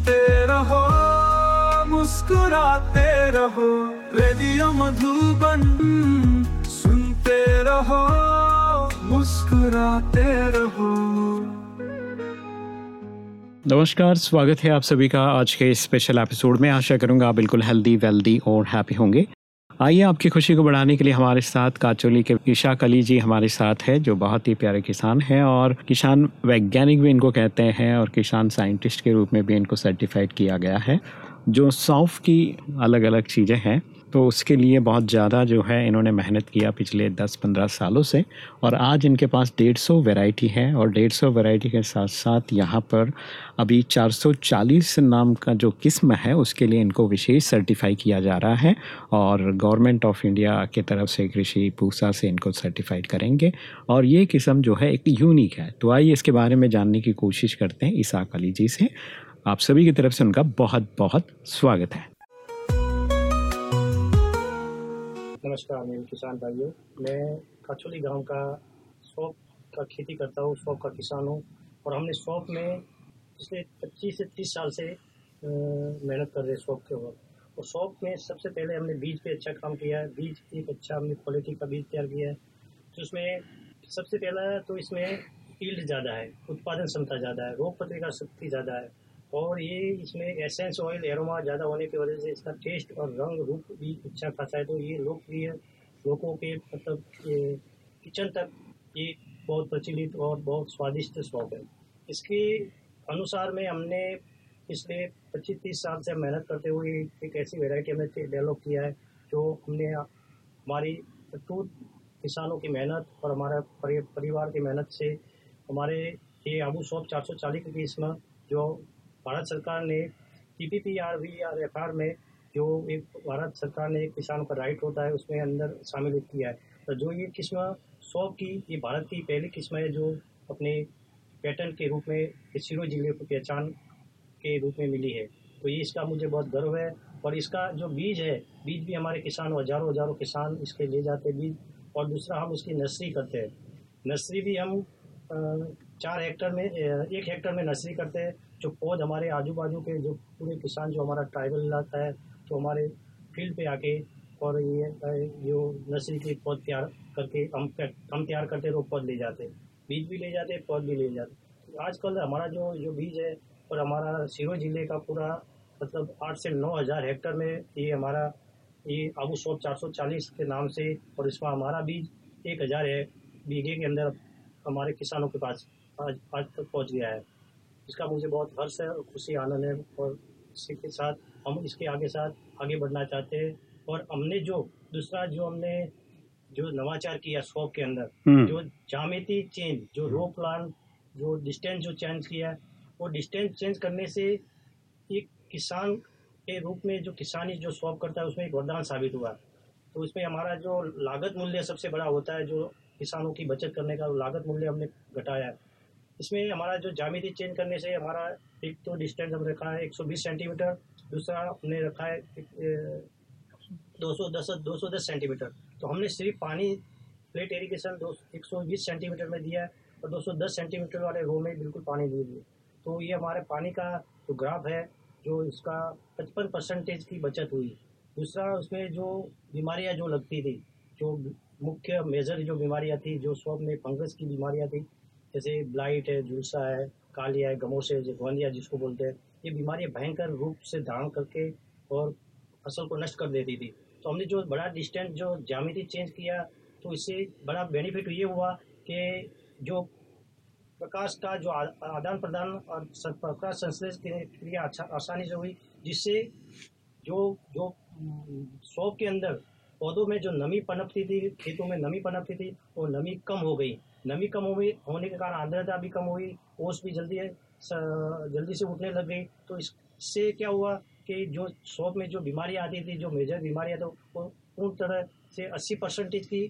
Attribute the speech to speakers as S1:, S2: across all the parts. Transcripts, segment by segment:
S1: सुनते रहो, मुस्कुराते रहो, रेडियो मधुबन सुनते रहो, मुस्कुराते रहो।
S2: नमस्कार, स्वागत है आप सभी का आज के स्पेशल एपिसोड में। आशा करूँगा आप बिल्कुल हेल्दी वेल्दी और हैप्पी होंगे। आइए आपकी खुशी को बढ़ाने के लिए हमारे साथ काचोली के ईशा कली जी हमारे साथ है, जो बहुत ही प्यारे किसान हैं और किसान वैज्ञानिक भी इनको कहते हैं और किसान साइंटिस्ट के रूप में भी इनको सर्टिफाइड किया गया है, जो सौंफ की अलग अलग चीज़ें हैं। तो उसके लिए बहुत ज़्यादा जो है इन्होंने मेहनत किया पिछले 10-15 सालों से। और आज इनके पास 150 वैरायटी है और 150 वैरायटी के साथ साथ यहाँ पर अभी 440 नाम का जो किस्म है, उसके लिए इनको विशेष सर्टिफाई किया जा रहा है और गवर्नमेंट ऑफ़ इंडिया के तरफ़ से कृषि पूसा से इनको सर्टिफाइड करेंगे। और ये किस्म जो है एक यूनिक है। तो आइए इसके बारे में जानने की कोशिश करते हैं ईसाक अली जी से। आप सभी की तरफ़ से उनका बहुत बहुत स्वागत है।
S3: नमस्कार मेरे किसान भाइयों। मैं काचोली गाँव का सौंप का खेती करता हूँ सौंप का किसान हूँ। और हमने सौंप में पिछले 25 से 30 साल से मेहनत कर रहे सौंप के ऊपर। और सौंप में सबसे पहले हमने बीज पे अच्छा काम किया है। बीज एक अच्छा हमने क्वालिटी का बीज तैयार किया है। तो उसमें सबसे पहला तो इसमें ईल्ड ज़्यादा है, उत्पादन क्षमता ज़्यादा है, रोग प्रतिकार शक्ति ज़्यादा है। और ये इसमें एसेंस ऑयल एरोमा ज़्यादा होने की वजह से इसका टेस्ट और रंग रूप भी अच्छा खासा है। तो ये लोकप्रिय लोगों के मतलब किचन तक ये बहुत प्रचलित और बहुत स्वादिष्ट शौक है। इसके अनुसार में हमने पिछले पच्चीस तीस साल से मेहनत करते हुए एक ऐसी वेराइटी हमने डेवलप किया है जो हमने हमारी टूट किसानों की मेहनत और हमारा परि, परिवार की मेहनत से हमारे ये आबू शॉप चार सौ चालीस की किस्म जो भारत सरकार ने T P P R V R F R में जो एक भारत सरकार ने एक किसानों का राइट होता है, उसमें अंदर शामिल किया है। तो जो ये किस्म सौ की, ये भारत की पहली किस्म है जो अपने पैटर्न के रूप में सिरो ज़िले को पहचान के रूप में मिली है। तो ये इसका मुझे बहुत गर्व है और इसका जो बीज है, बीज भी हमारे किसान, हज़ारों हज़ारों किसान इसके ले जाते हैं बीज। और दूसरा, हम उसकी नर्सरी करते हैं। नर्सरी भी हम चार हेक्टर में एक हेक्टर में नर्सरी करते हैं। जो पौध हमारे आजू बाजू के जो पूरे किसान जो हमारा ट्राइबल इलाका है तो हमारे फ़ील्ड पे आके और ये जो नर्सरी के पौध तैयार करके हम हम तैयार करते हैं तो पौध ले जाते हैं। बीज भी ले जाते पौध भी ले जाते तो आजकल हमारा जो जो बीज है और हमारा सिरो ज़िले का पूरा मतलब आठ से नौ हज़ार हेक्टर में ये हमारा, ये आबू सौप चार सौ चालीस के नाम से और इसमें हमारा बीज एक हज़ार है, बीघे के अंदर हमारे किसानों के पास आज आज तक पहुँच गया है। इसका मुझे बहुत हर्ष है और खुशी आनंद है और इसी के साथ हम इसके आगे साथ आगे बढ़ना चाहते हैं। और हमने जो दूसरा जो हमने जो नवाचार किया शॉप के अंदर
S2: हम्म,
S3: जो जामेती चेंज जो रो प्लान जो डिस्टेंस जो चेंज किया वो डिस्टेंस चेंज करने से एक किसान के रूप में जो किसानी जो शॉप करता है उसमें एक वरदान साबित हुआ। तो उसमें हमारा जो लागत मूल्य सबसे बड़ा होता है जो किसानों की बचत करने का लागत मूल्य हमने घटाया है। इसमें हमारा जो जामिती चेंज करने से हमारा एक तो डिस्टेंस हम रखा है 120 सेंटीमीटर दूसरा हमने रखा है दो सौ दस, दो सौ दस सेंटीमीटर तो हमने सिर्फ़ पानी प्लेट एरिगेशन दो, एक सौ बीस सेंटीमीटर में दिया है और दो सौ दस सेंटीमीटर वाले रो में बिल्कुल पानी दे दिए तो ये हमारे पानी का जो ग्राफ है, जो इसका पचपन परसेंटेज की बचत हुई। दूसरा उसमें जो बीमारियाँ जो लगती थी, जो मुख्य मेजर जो बीमारियाँ थी, जो सब में फंगस की बीमारियाँ थी जैसे ब्लाइट है झुलसा है कालिया है है गोंदिया जिसको बोलते हैं ये बीमारियाँ भयंकर रूप से धारण करके और फ़सल को नष्ट कर देती थी। तो हमने जो बड़ा डिस्टेंस जो जामिति चेंज किया तो इससे बड़ा बेनिफिट ये हुआ कि जो प्रकाश का जो आदान प्रदान और प्रकाश संश्लेष की क्रिया अच्छा आसानी से हुई जिससे जो जो हम्म, के अंदर पौधों में जो नमी पनपती थी खेतों में नमी पनपती थी वो नमी कम हो गई। नमी कम हुई होने के कारण आर्द्रता भी कम हुई ओस भी जल्दी जल्दी से उठने लग गई। तो इससे क्या हुआ कि जो शॉप में जो बीमारियाँ आती थी, जो मेजर बीमारियाँ तो वो पूर्ण तरह से अस्सी परसेंटेज की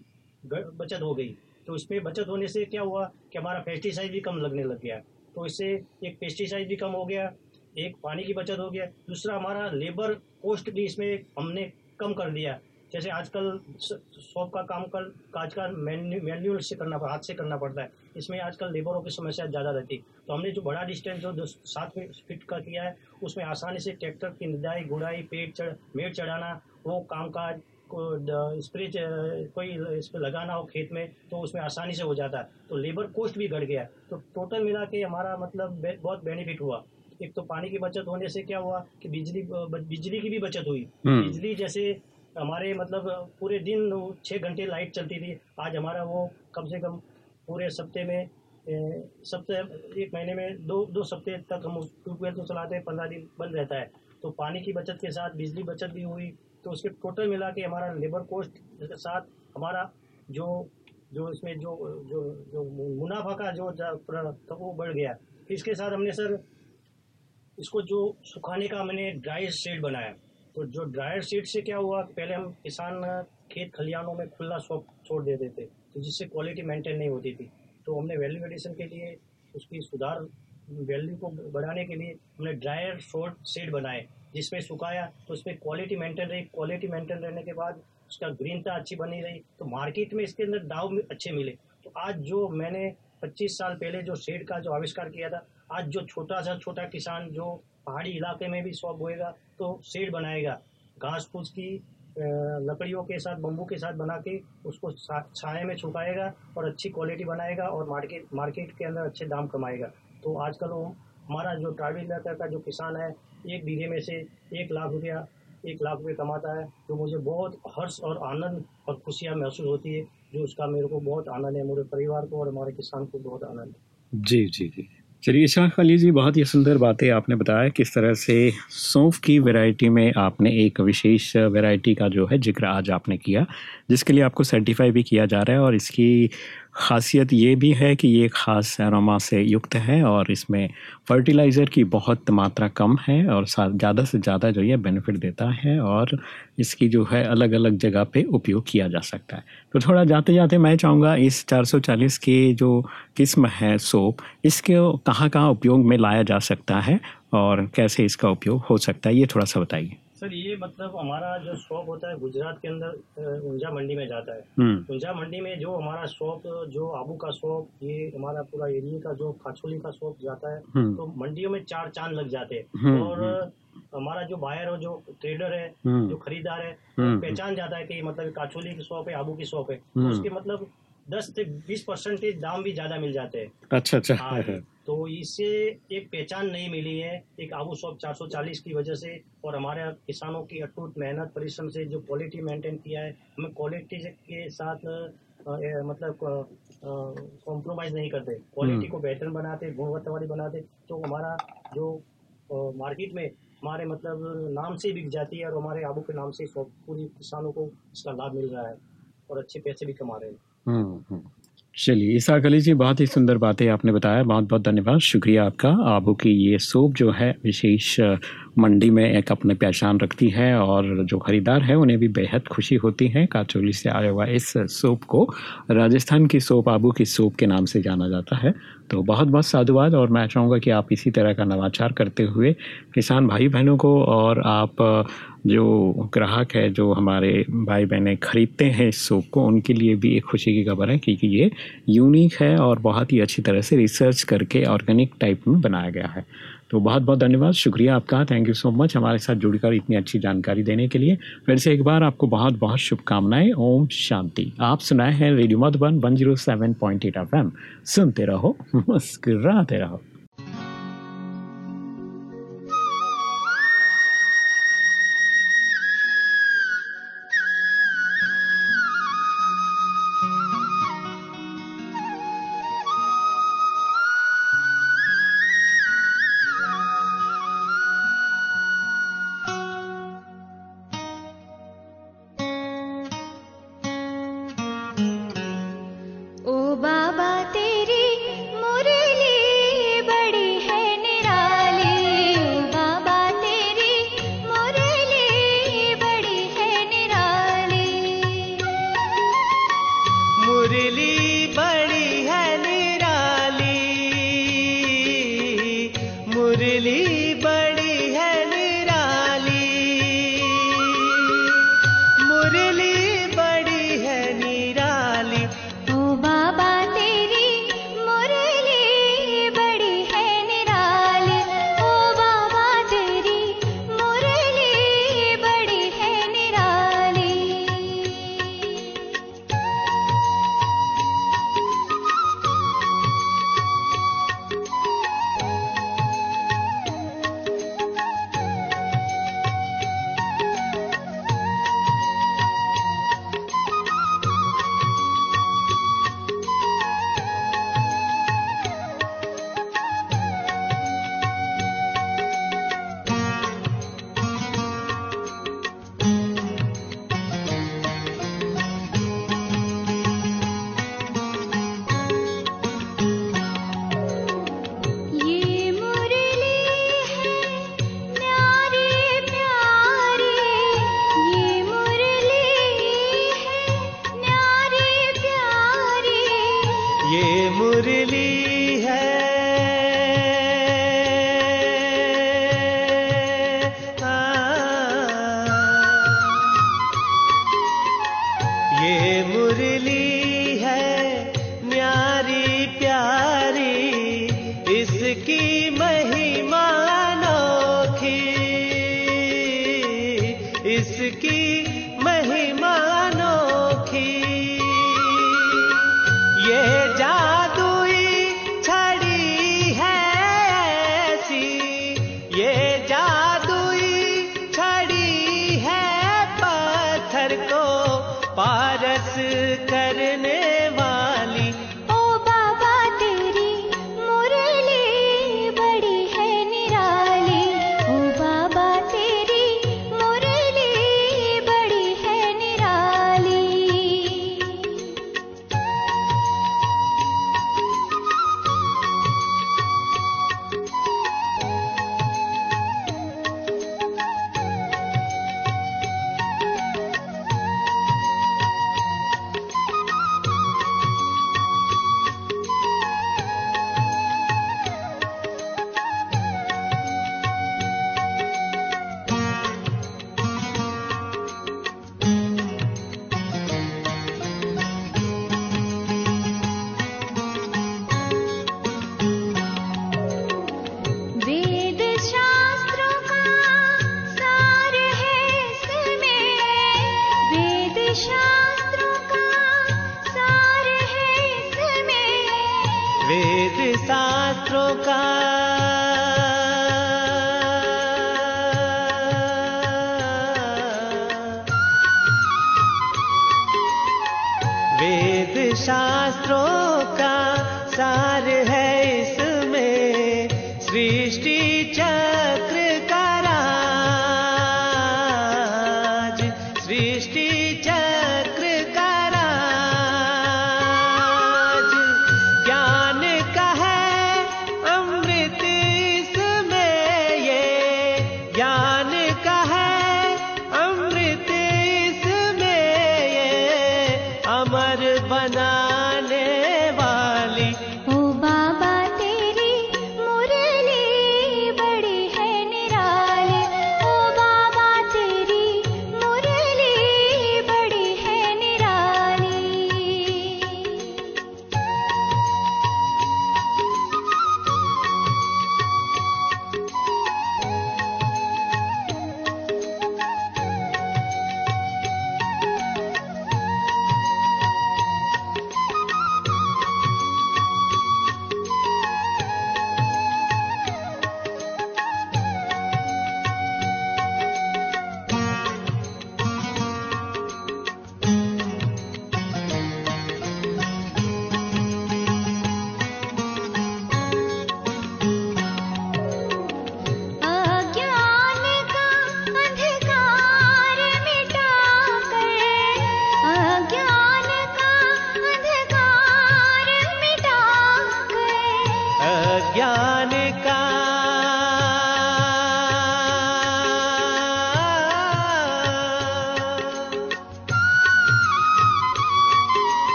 S3: बचत हो गई। तो इसमें बचत होने से क्या हुआ कि हमारा पेस्टिसाइड भी कम लगने लग गया। तो इससे एक पेस्टिसाइड भी कम हो गया, एक पानी की बचत हो गया। दूसरा, हमारा लेबर कॉस्ट भी इसमें हमने कम कर दिया। जैसे आजकल शॉप का काम कर आजकल मैन्युअल से करना हाथ से करना पड़ता है। इसमें आजकल लेबरों की समस्या ज़्यादा रहती तो हमने जो बड़ा डिस्टेंस जो सात फीट का किया है उसमें आसानी से ट्रैक्टर की निदाई गुड़ाई पेट चढ़ मेट चढ़ाना वो काम काज को स्प्रे कोई इस पर लगाना हो खेत में तो उसमें आसानी से हो जाता है। तो लेबर कॉस्ट भी घट गया तो टोटल मिला के हमारा मतलब बहुत बेनिफिट हुआ। एक तो पानी की बचत होने से क्या हुआ कि बिजली बिजली की भी बचत हुई। हम्म। बिजली जैसे हमारे मतलब पूरे दिन छः घंटे लाइट चलती थी। आज हमारा वो कम से कम पूरे सप्ते में सप्ते, एक महीने में दो दो सप्ते तक हम ट्यूबवेल तो चलाते हैं, पंद्रह दिन बंद रहता है। तो पानी की बचत के साथ, बिजली बचत भी हुई। तो उसके टोटल मिला के हमारा लेबर कॉस्ट के साथ हमारा जो जो इसमें जो जो जो मुनाफा का जो तो वो बढ़ गया। इसके साथ हमने, सर, इसको जो सुखाने का मैंने ड्राई शेड बनाया। तो जो ड्रायर सीट से क्या हुआ? पहले हम किसान खेत खलियानों में खुला छोड़ देते थे तो जिससे क्वालिटी मेंटेन नहीं होती थी। तो हमने वैल्यू एडिशन के लिए उसकी सुधार वैल्यू को बढ़ाने के लिए हमने ड्रायर शॉर्ट सेट बनाए, जिसमें सुखाया तो उसमें क्वालिटी मेंटेन रही। क्वालिटी मेंटेन रहने के बाद उसका ग्रीनता अच्छी बनी रही तो मार्केट में इसके अंदर दाव अच्छे मिले। तो आज जो मैंने 25 साल पहले जो शेड का जो आविष्कार किया था, आज जो छोटा सा छोटा किसान, जो पहाड़ी इलाके में भी शॉप बोएगा तो शेड बनाएगा। घास फूस की लकड़ियों के साथ बम्बू के साथ बना के उसको छाए में छुपाएगा और अच्छी क्वालिटी बनाएगा और मार्केट मार्केट के अंदर अच्छे दाम कमाएगा। तो आजकल वो हमारा जो ट्राइबल इलाका का जो किसान है, एक बीघे में से एक लाख रुपया, एक लाख रुपये कमाता है तो मुझे बहुत हर्ष और आनंद और खुशियाँ महसूस होती है, जो उसका मेरे को बहुत आनंद है, मेरे परिवार को और हमारे किसान को बहुत आनंद है।
S2: जी जी जी। चलिए, शाह अली जी, बहुत ही सुंदर बातें आपने बताया किस तरह से सौंफ की वैरायटी में आपने एक विशेष वैरायटी का जो है ज़िक्र आज आपने किया, जिसके लिए आपको सर्टिफाई भी किया जा रहा है और इसकी ख़ासियत ये भी है कि ये ख़ास एरोमा से युक्त है और इसमें फर्टिलाइज़र की बहुत मात्रा कम है और ज़्यादा से ज़्यादा जो ये बेनिफिट देता है और इसकी जो है अलग अलग जगह पे उपयोग किया जा सकता है। तो थोड़ा जाते जाते मैं चाहूँगा इस 440 की जो किस्म है सोप इसके कहाँ कहाँ उपयोग में लाया जा सकता है और कैसे इसका उपयोग हो सकता है, ये थोड़ा सा बताइए।
S3: सर ये मतलब हमारा जो शॉप होता है गुजरात के अंदर ऊंझा मंडी में जाता है। हम्म। ऊंझा मंडी में जो हमारा शॉप जो आबू का शॉप ये हमारा पूरा एरिया का जो खाचोली का शॉप जाता है हम्म। तो मंडियों में चार चाँद लग जाते हैं। हम्म, और हमारा जो बायर हो जो ट्रेडर है जो खरीदार है पहचान जाता है कि मतलब काछोली की शॉप है आबू की शॉप है। तो उसके मतलब दस से बीस परसेंटेज दाम भी ज़्यादा मिल जाते हैं।
S2: अच्छा अच्छा। हाँ,
S3: तो इससे एक पहचान नहीं मिली है। एक आबू सॉप 440 की वजह से और हमारे किसानों की अटूट मेहनत परिश्रम से जो क्वालिटी मेंटेन किया है हमें क्वालिटी के साथ आ, ए, मतलब कॉम्प्रोमाइज़ नहीं करते। क्वालिटी हम्म। को बेहतर बनाते गुणवत्ता वाली बनाते तो हमारा जो आ, मार्केट में हमारे मतलब नाम से बिक जाती है और हमारे आबू के नाम से पूरी किसानों को इसका लाभ मिल रहा है और अच्छे पैसे भी कमा रहे हैं।
S2: चलिए ईसा अली जी बहुत ही सुंदर बातें आपने बताया। बहुत बहुत धन्यवाद। शुक्रिया आपका। आबू की ये सोप जो है, विशेष मंडी में एक अपने पहचान रखती है और जो ख़रीदार है, उन्हें भी बेहद खुशी होती है। काचोली से आया हुआ इस सोप को राजस्थान की सोप आबू की सोप के नाम से जाना जाता है। तो बहुत बहुत साधुवाद और मैं चाहूँगा कि आप इसी तरह का नवाचार करते हुए किसान भाई बहनों को और आप जो ग्राहक है, जो हमारे भाई बहनें ख़रीदते हैं इस सोप को, उनके लिए भी एक खुशी की खबर है क्योंकि ये यूनिक है और बहुत ही अच्छी तरह से रिसर्च करके ऑर्गेनिक टाइप में बनाया गया है। तो बहुत बहुत धन्यवाद। शुक्रिया आपका। थैंक यू सो मच हमारे साथ जुड़कर इतनी अच्छी जानकारी देने के लिए। फिर से एक बार आपको बहुत बहुत शुभकामनाएँ। ओम शांति। आप सुनाए हैं radio Madhuban one zero seven point eight F M सुनते रहो, मुस्कुराते रहो।
S4: മുരളീ शास्त्रों का सार है इसमें।
S5: श्री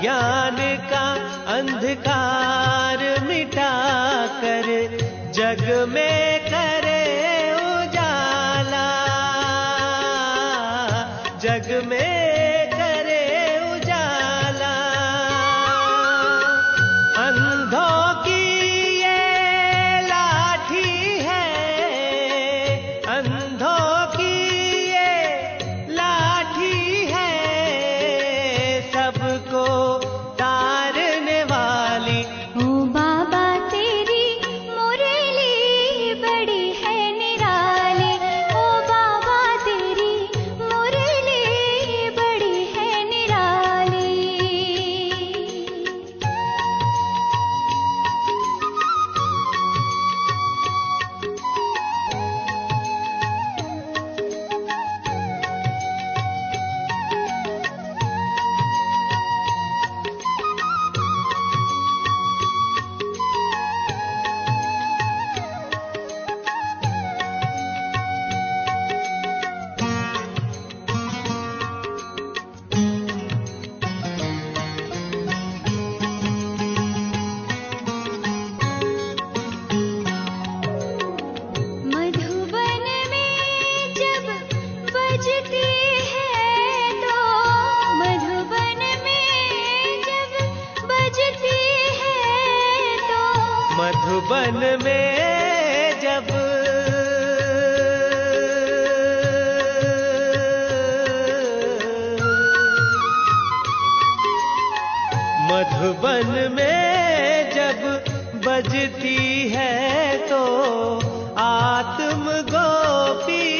S5: ज्ञान का
S4: अंधकार मिटा कर जग में
S5: मधुबन में जब बजती है तो
S4: आत्म गोपी